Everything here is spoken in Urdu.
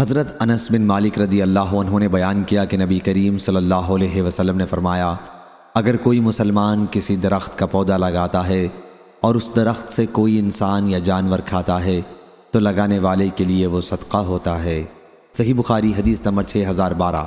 حضرت انس بن مالک رضی اللہ عنہ نے بیان کیا کہ نبی کریم صلی اللہ علیہ وسلم نے فرمایا، اگر کوئی مسلمان کسی درخت کا پودا لگاتا ہے اور اس درخت سے کوئی انسان یا جانور کھاتا ہے، تو لگانے والے کے لیے وہ صدقہ ہوتا ہے۔ صحیح بخاری حدیث نمبر 6012